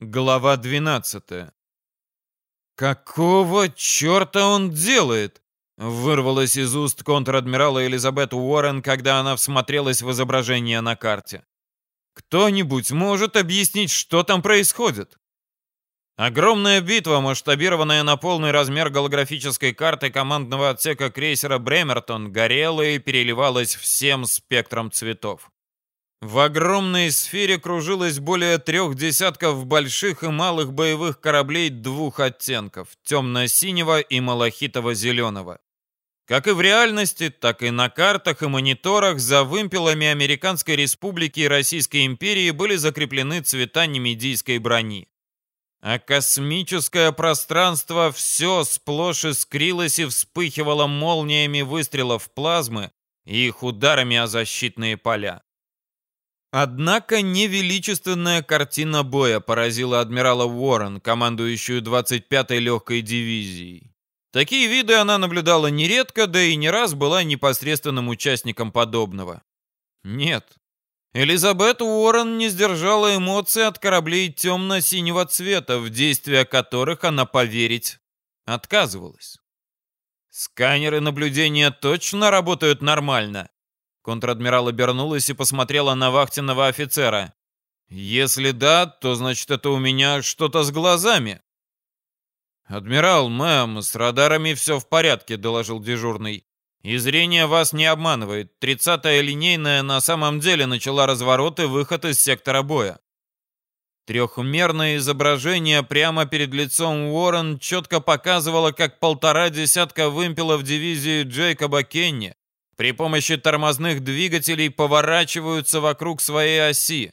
Глава 12. «Какого черта он делает?» Вырвалось из уст контр-адмирала Элизабет Уоррен, когда она всмотрелась в изображение на карте. «Кто-нибудь может объяснить, что там происходит?» Огромная битва, масштабированная на полный размер голографической карты командного отсека крейсера «Бремертон», горела и переливалась всем спектром цветов. В огромной сфере кружилось более трех десятков больших и малых боевых кораблей двух оттенков – темно-синего и малахитово-зеленого. Как и в реальности, так и на картах и мониторах за вымпелами Американской Республики и Российской империи были закреплены цвета немедийской брони. А космическое пространство все сплошь искрилось и вспыхивало молниями выстрелов плазмы и их ударами о защитные поля. Однако невеличественная картина боя поразила адмирала Уоррен, командующую 25-й легкой дивизией. Такие виды она наблюдала нередко, да и не раз была непосредственным участником подобного. Нет, Элизабет Уоррен не сдержала эмоций от кораблей темно-синего цвета, в действия которых она поверить отказывалась. Сканеры наблюдения точно работают нормально. Контр-адмирал обернулась и посмотрела на вахтенного офицера. «Если да, то значит это у меня что-то с глазами». «Адмирал, мэм, с радарами все в порядке», — доложил дежурный. «И зрение вас не обманывает. Тридцатая линейная на самом деле начала разворот и выход из сектора боя». Трехмерное изображение прямо перед лицом Уоррен четко показывало, как полтора десятка вымпелов дивизии Джейкоба Кенни при помощи тормозных двигателей поворачиваются вокруг своей оси.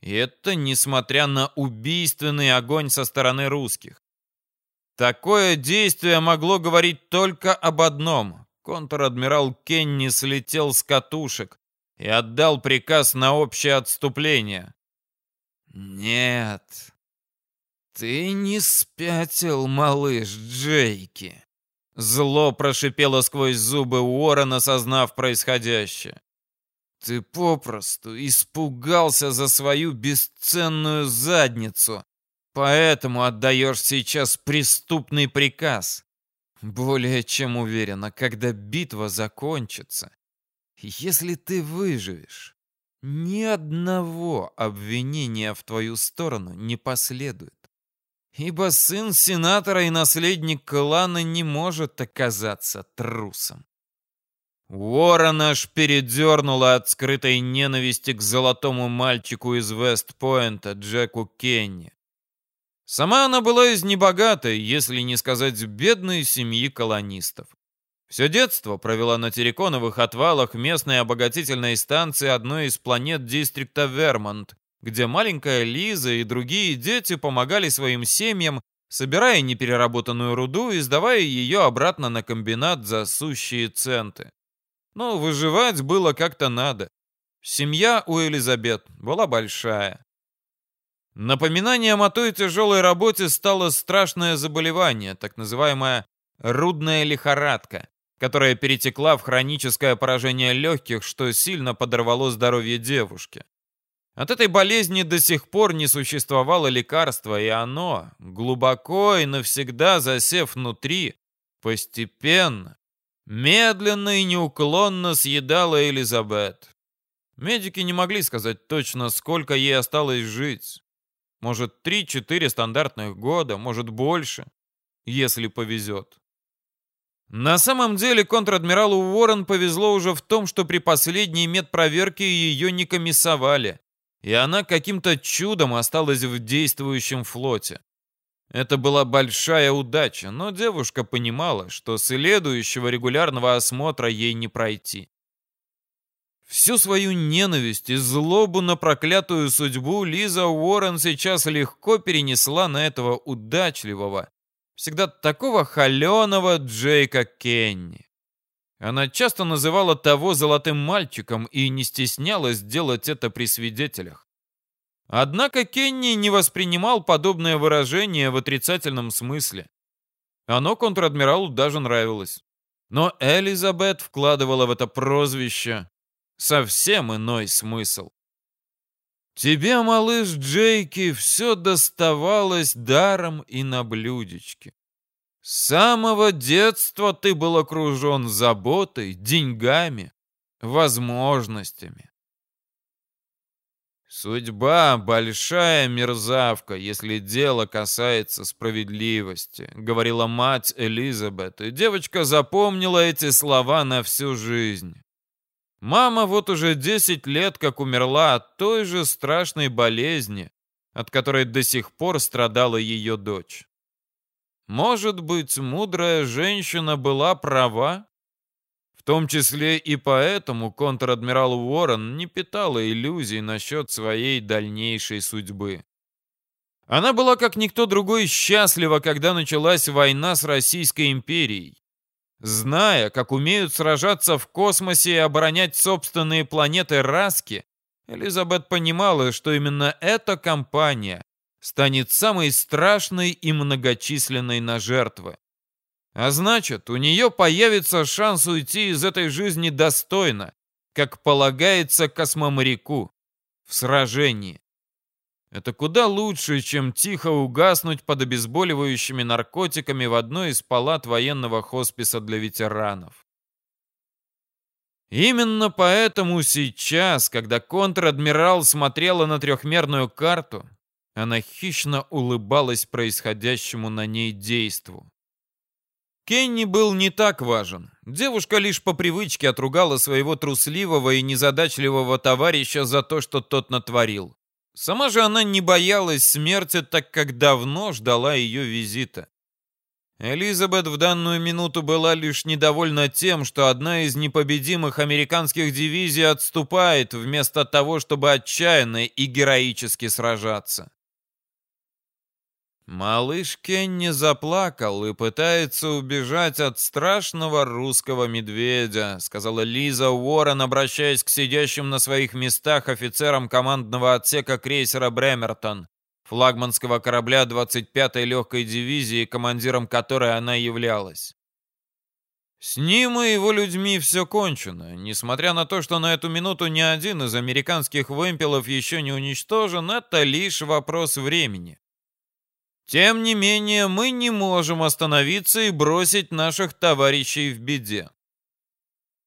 И это несмотря на убийственный огонь со стороны русских. Такое действие могло говорить только об одном. Контр-адмирал Кенни слетел с катушек и отдал приказ на общее отступление. «Нет, ты не спятил, малыш Джейки», Зло прошипело сквозь зубы Уоррен, осознав происходящее. Ты попросту испугался за свою бесценную задницу, поэтому отдаешь сейчас преступный приказ. Более чем уверена, когда битва закончится, если ты выживешь, ни одного обвинения в твою сторону не последует ибо сын сенатора и наследник клана не может оказаться трусом. Уоррен аж передернула от скрытой ненависти к золотому мальчику из Вестпойнта, Джеку Кенни. Сама она была из небогатой, если не сказать бедной семьи колонистов. Все детство провела на терриконовых отвалах местной обогатительной станции одной из планет дистрикта Вермонт, где маленькая Лиза и другие дети помогали своим семьям, собирая непереработанную руду и сдавая ее обратно на комбинат за сущие центы. Но выживать было как-то надо. Семья у Элизабет была большая. Напоминанием о той тяжелой работе стало страшное заболевание, так называемая рудная лихорадка, которая перетекла в хроническое поражение легких, что сильно подорвало здоровье девушки. От этой болезни до сих пор не существовало лекарства, и оно, глубоко и навсегда засев внутри, постепенно, медленно и неуклонно съедало Элизабет. Медики не могли сказать точно, сколько ей осталось жить. Может, 3-4 стандартных года, может, больше, если повезет. На самом деле контр-адмиралу Уоррен повезло уже в том, что при последней медпроверке ее не комиссовали и она каким-то чудом осталась в действующем флоте. Это была большая удача, но девушка понимала, что следующего регулярного осмотра ей не пройти. Всю свою ненависть и злобу на проклятую судьбу Лиза Уоррен сейчас легко перенесла на этого удачливого, всегда такого холеного Джейка Кенни. Она часто называла того золотым мальчиком и не стеснялась делать это при свидетелях. Однако Кенни не воспринимал подобное выражение в отрицательном смысле. Оно контр-адмиралу даже нравилось. Но Элизабет вкладывала в это прозвище совсем иной смысл. Тебе, малыш Джейки, все доставалось даром и на блюдечке. С самого детства ты был окружен заботой, деньгами, возможностями. «Судьба — большая мерзавка, если дело касается справедливости», — говорила мать Элизабет, и девочка запомнила эти слова на всю жизнь. Мама вот уже 10 лет как умерла от той же страшной болезни, от которой до сих пор страдала ее дочь. Может быть, мудрая женщина была права? Том числе и поэтому контр-адмирал Уоррен не питала иллюзий насчет своей дальнейшей судьбы. Она была как никто другой счастлива, когда началась война с Российской империей. Зная, как умеют сражаться в космосе и оборонять собственные планеты Раски, Элизабет понимала, что именно эта кампания станет самой страшной и многочисленной на жертвы. А значит, у нее появится шанс уйти из этой жизни достойно, как полагается космоморяку, в сражении. Это куда лучше, чем тихо угаснуть под обезболивающими наркотиками в одной из палат военного хосписа для ветеранов. Именно поэтому сейчас, когда контр-адмирал смотрела на трехмерную карту, она хищно улыбалась происходящему на ней действу. Кенни был не так важен. Девушка лишь по привычке отругала своего трусливого и незадачливого товарища за то, что тот натворил. Сама же она не боялась смерти, так как давно ждала ее визита. Элизабет в данную минуту была лишь недовольна тем, что одна из непобедимых американских дивизий отступает, вместо того, чтобы отчаянно и героически сражаться. Малыш Кенни заплакал и пытается убежать от страшного русского медведя, сказала Лиза Уоррен, обращаясь к сидящим на своих местах офицерам командного отсека крейсера Бремертон, флагманского корабля 25-й легкой дивизии, командиром которой она являлась. С ним и его людьми все кончено. Несмотря на то, что на эту минуту ни один из американских вымпелов еще не уничтожен, это лишь вопрос времени. Тем не менее, мы не можем остановиться и бросить наших товарищей в беде.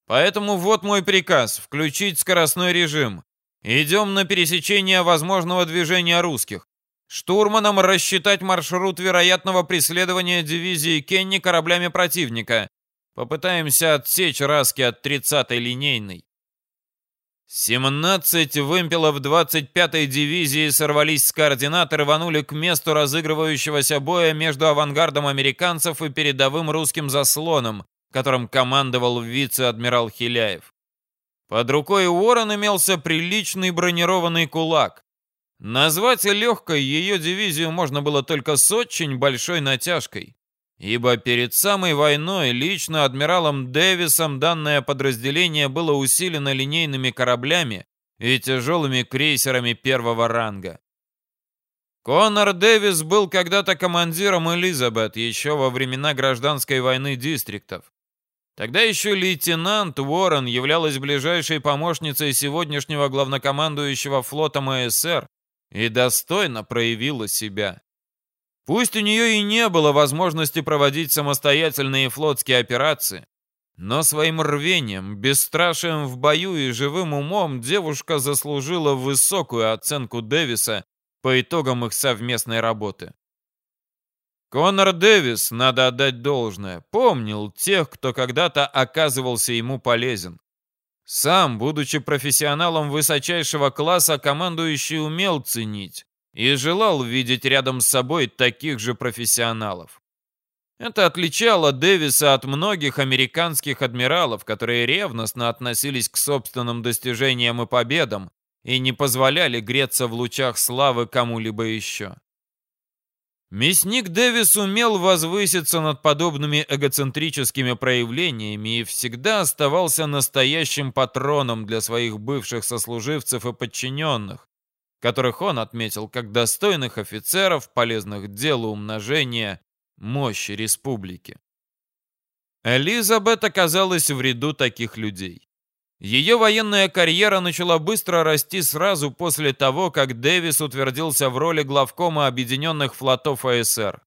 Поэтому вот мой приказ — включить скоростной режим. Идем на пересечение возможного движения русских. Штурманам рассчитать маршрут вероятного преследования дивизии Кенни кораблями противника. Попытаемся отсечь Раски от 30-й линейной. 17 вымпелов 25-й дивизии сорвались с координат и рванули к месту разыгрывающегося боя между авангардом американцев и передовым русским заслоном, которым командовал вице-адмирал Хиляев. Под рукой Уоррен имелся приличный бронированный кулак. Назвать легкой ее дивизию можно было только с очень большой натяжкой ибо перед самой войной лично адмиралом Дэвисом данное подразделение было усилено линейными кораблями и тяжелыми крейсерами первого ранга. Конор Дэвис был когда-то командиром Элизабет еще во времена гражданской войны дистриктов. Тогда еще лейтенант Уоррен являлась ближайшей помощницей сегодняшнего главнокомандующего флота МСР и достойно проявила себя. Пусть у нее и не было возможности проводить самостоятельные флотские операции, но своим рвением, бесстрашием в бою и живым умом девушка заслужила высокую оценку Дэвиса по итогам их совместной работы. Конор Дэвис, надо отдать должное, помнил тех, кто когда-то оказывался ему полезен. Сам, будучи профессионалом высочайшего класса, командующий умел ценить, и желал видеть рядом с собой таких же профессионалов. Это отличало Дэвиса от многих американских адмиралов, которые ревностно относились к собственным достижениям и победам и не позволяли греться в лучах славы кому-либо еще. Мясник Дэвис умел возвыситься над подобными эгоцентрическими проявлениями и всегда оставался настоящим патроном для своих бывших сослуживцев и подчиненных, которых он отметил как достойных офицеров, полезных делу умножения мощи республики. Элизабет оказалась в ряду таких людей. Ее военная карьера начала быстро расти сразу после того, как Дэвис утвердился в роли главкома Объединенных флотов АСР.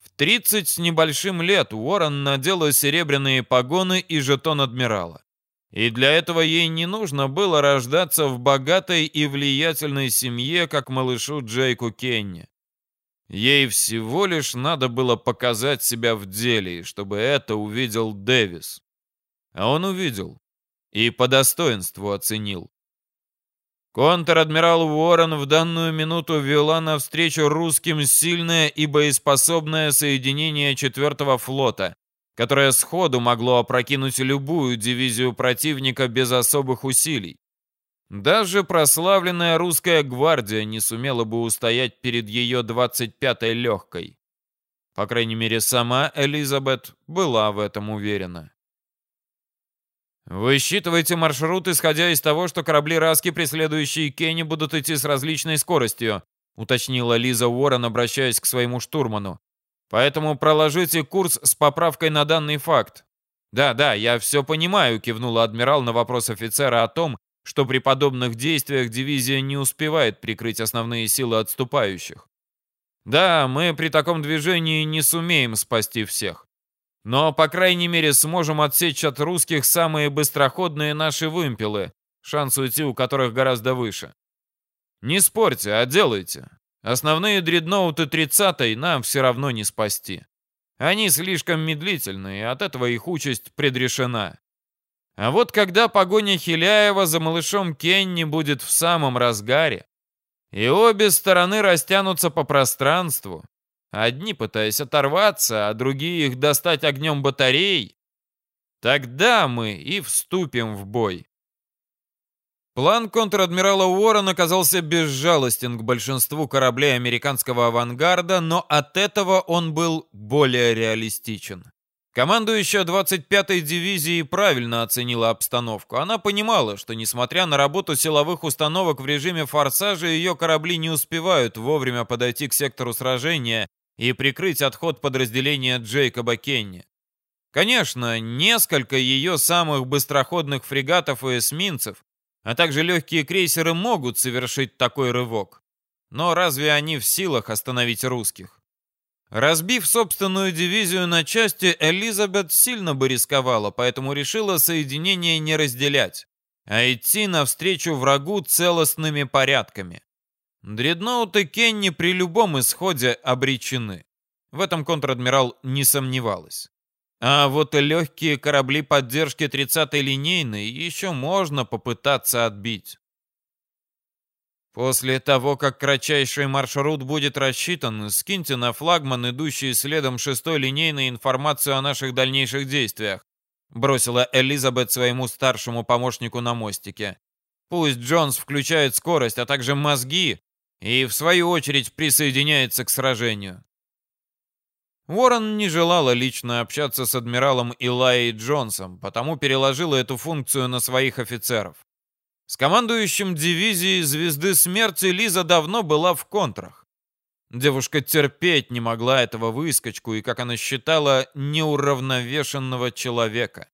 В 30 с небольшим лет Уоррен надела серебряные погоны и жетон адмирала. И для этого ей не нужно было рождаться в богатой и влиятельной семье, как малышу Джейку Кенни. Ей всего лишь надо было показать себя в деле, чтобы это увидел Дэвис. А он увидел и по достоинству оценил. Контр-адмирал Уоррен в данную минуту вела навстречу русским сильное и боеспособное соединение 4-го флота, которое сходу могло опрокинуть любую дивизию противника без особых усилий. Даже прославленная русская гвардия не сумела бы устоять перед ее 25-й легкой. По крайней мере, сама Элизабет была в этом уверена. Высчитывайте маршрут, исходя из того, что корабли Раски, преследующие Кенни, будут идти с различной скоростью, уточнила Лиза Уоррен, обращаясь к своему штурману. Поэтому проложите курс с поправкой на данный факт. Да, да, я все понимаю, кивнула адмирал на вопрос офицера о том, что при подобных действиях дивизия не успевает прикрыть основные силы отступающих. Да, мы при таком движении не сумеем спасти всех. Но, по крайней мере, сможем отсечь от русских самые быстроходные наши вымпелы, шанс уйти у которых гораздо выше. Не спорьте, а делайте. Основные дредноуты 30-й нам все равно не спасти. Они слишком медлительны, и от этого их участь предрешена. А вот когда погоня Хиляева за малышом Кенни будет в самом разгаре, и обе стороны растянутся по пространству, Одни пытаясь оторваться, а другие их достать огнем батарей. Тогда мы и вступим в бой. План контр-адмирала Уоррен оказался безжалостен к большинству кораблей американского авангарда, но от этого он был более реалистичен. Командующая 25-й дивизией правильно оценила обстановку. Она понимала, что несмотря на работу силовых установок в режиме форсажа, ее корабли не успевают вовремя подойти к сектору сражения и прикрыть отход подразделения Джейкоба Кенни. Конечно, несколько ее самых быстроходных фрегатов и эсминцев, а также легкие крейсеры могут совершить такой рывок. Но разве они в силах остановить русских? Разбив собственную дивизию на части, Элизабет сильно бы рисковала, поэтому решила соединение не разделять, а идти навстречу врагу целостными порядками. Дредноуты Кенни при любом исходе обречены. В этом контр-адмирал не сомневалась. А вот легкие корабли поддержки 30-й линейной еще можно попытаться отбить. После того, как кратчайший маршрут будет рассчитан, скиньте на флагман, идущий следом 6-й линейной, информацию о наших дальнейших действиях, бросила Элизабет своему старшему помощнику на мостике. Пусть Джонс включает скорость, а также мозги, и, в свою очередь, присоединяется к сражению. Уоррен не желала лично общаться с адмиралом Илайей Джонсом, потому переложила эту функцию на своих офицеров. С командующим дивизией «Звезды смерти» Лиза давно была в контрах. Девушка терпеть не могла этого выскочку и, как она считала, неуравновешенного человека.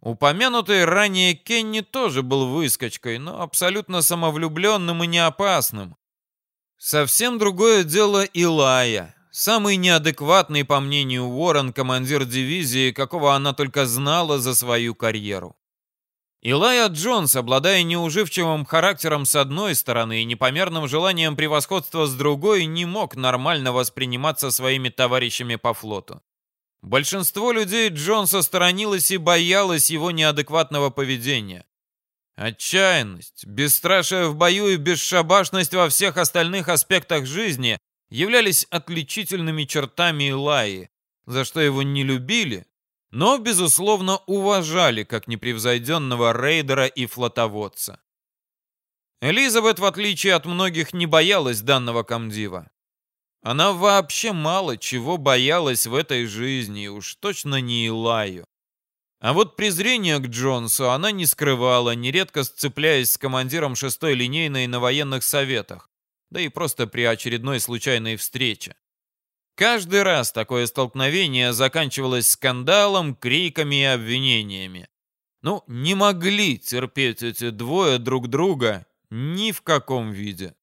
Упомянутый ранее Кенни тоже был выскочкой, но абсолютно самовлюбленным и неопасным. Совсем другое дело Илая. Самый неадекватный, по мнению Уоррен, командир дивизии, какого она только знала за свою карьеру. Илая Джонс, обладая неуживчивым характером с одной стороны и непомерным желанием превосходства с другой, не мог нормально восприниматься своими товарищами по флоту. Большинство людей Джонса сторонилось и боялось его неадекватного поведения. Отчаянность, бесстрашие в бою и бесшабашность во всех остальных аспектах жизни являлись отличительными чертами Илаи, за что его не любили, но, безусловно, уважали как непревзойденного рейдера и флотоводца. Элизабет, в отличие от многих, не боялась данного комдива. Она вообще мало чего боялась в этой жизни, уж точно не Илаю. А вот презрение к Джонсу она не скрывала, нередко сцепляясь с командиром шестой линейной на военных советах, да и просто при очередной случайной встрече. Каждый раз такое столкновение заканчивалось скандалом, криками и обвинениями. Ну, не могли терпеть эти двое друг друга ни в каком виде.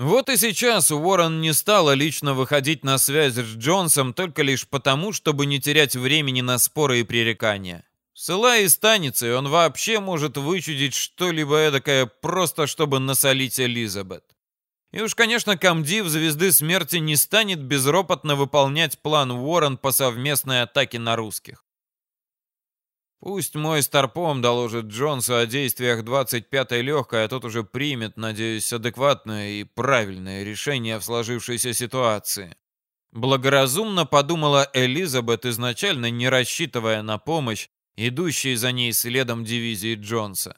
Вот и сейчас Уоррен не стала лично выходить на связь с Джонсом только лишь потому, чтобы не терять времени на споры и пререкания. С Элай станется, и он вообще может вычудить что-либо эдакое, просто чтобы насолить Элизабет. И уж, конечно, комдив Звезды Смерти не станет безропотно выполнять план Уоррен по совместной атаке на русских. Пусть мой старпом доложит Джонсу о действиях 25-й легкой, а тот уже примет, надеюсь, адекватное и правильное решение в сложившейся ситуации. Благоразумно подумала Элизабет, изначально не рассчитывая на помощь, идущей за ней следом дивизии Джонса.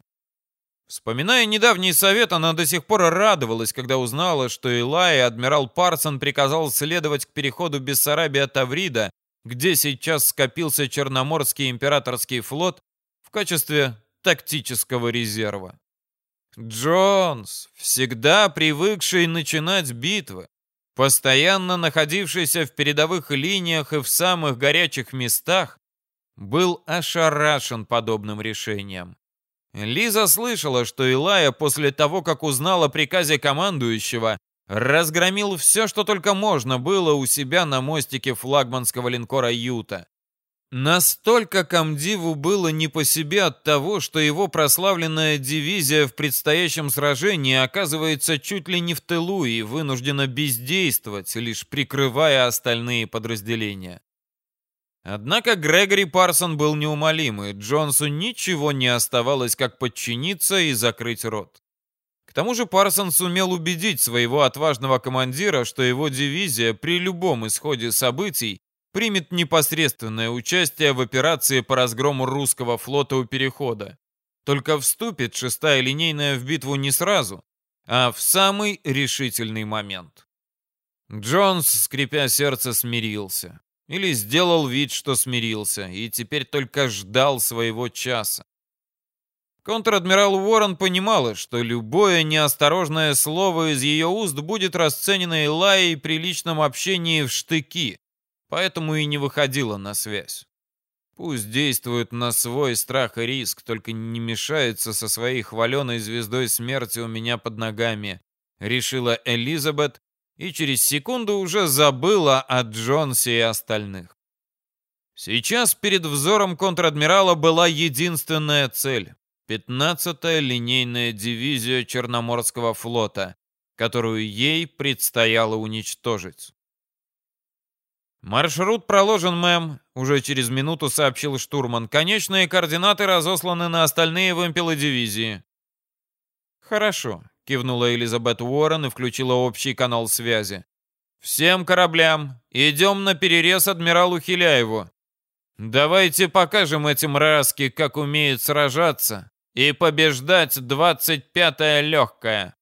Вспоминая недавний совет, она до сих пор радовалась, когда узнала, что Илай адмирал Парсон приказал следовать к переходу Бессарабия-Таврида где сейчас скопился Черноморский императорский флот в качестве тактического резерва. Джонс, всегда привыкший начинать битвы, постоянно находившийся в передовых линиях и в самых горячих местах, был ошарашен подобным решением. Лиза слышала, что Илая после того, как узнала о приказе командующего, разгромил все, что только можно было у себя на мостике флагманского линкора «Юта». Настолько комдиву было не по себе от того, что его прославленная дивизия в предстоящем сражении оказывается чуть ли не в тылу и вынуждена бездействовать, лишь прикрывая остальные подразделения. Однако Грегори Парсон был неумолим, и Джонсу ничего не оставалось, как подчиниться и закрыть рот. К тому же Парсон сумел убедить своего отважного командира, что его дивизия при любом исходе событий примет непосредственное участие в операции по разгрому русского флота у Перехода. Только вступит шестая линейная в битву не сразу, а в самый решительный момент. Джонс, скрипя сердце, смирился. Или сделал вид, что смирился, и теперь только ждал своего часа. Контр-адмирал Уоррен понимала, что любое неосторожное слово из ее уст будет расценено Элайей при личном общении в штыки, поэтому и не выходила на связь. Пусть действует на свой страх и риск, только не мешается со своей хваленой звездой смерти у меня под ногами, решила Элизабет и через секунду уже забыла о Джонсе и остальных. Сейчас перед взором контр-адмирала была единственная цель 15-я линейная дивизия Черноморского флота, которую ей предстояло уничтожить. «Маршрут проложен, мэм», — уже через минуту сообщил штурман. «Конечные координаты разосланы на остальные вымпелы дивизии». «Хорошо», — кивнула Элизабет Уоррен и включила общий канал связи. «Всем кораблям! Идем на перерез адмиралу Хиляеву! Давайте покажем этим раски, как умеют сражаться!» и побеждать 25-я легкая.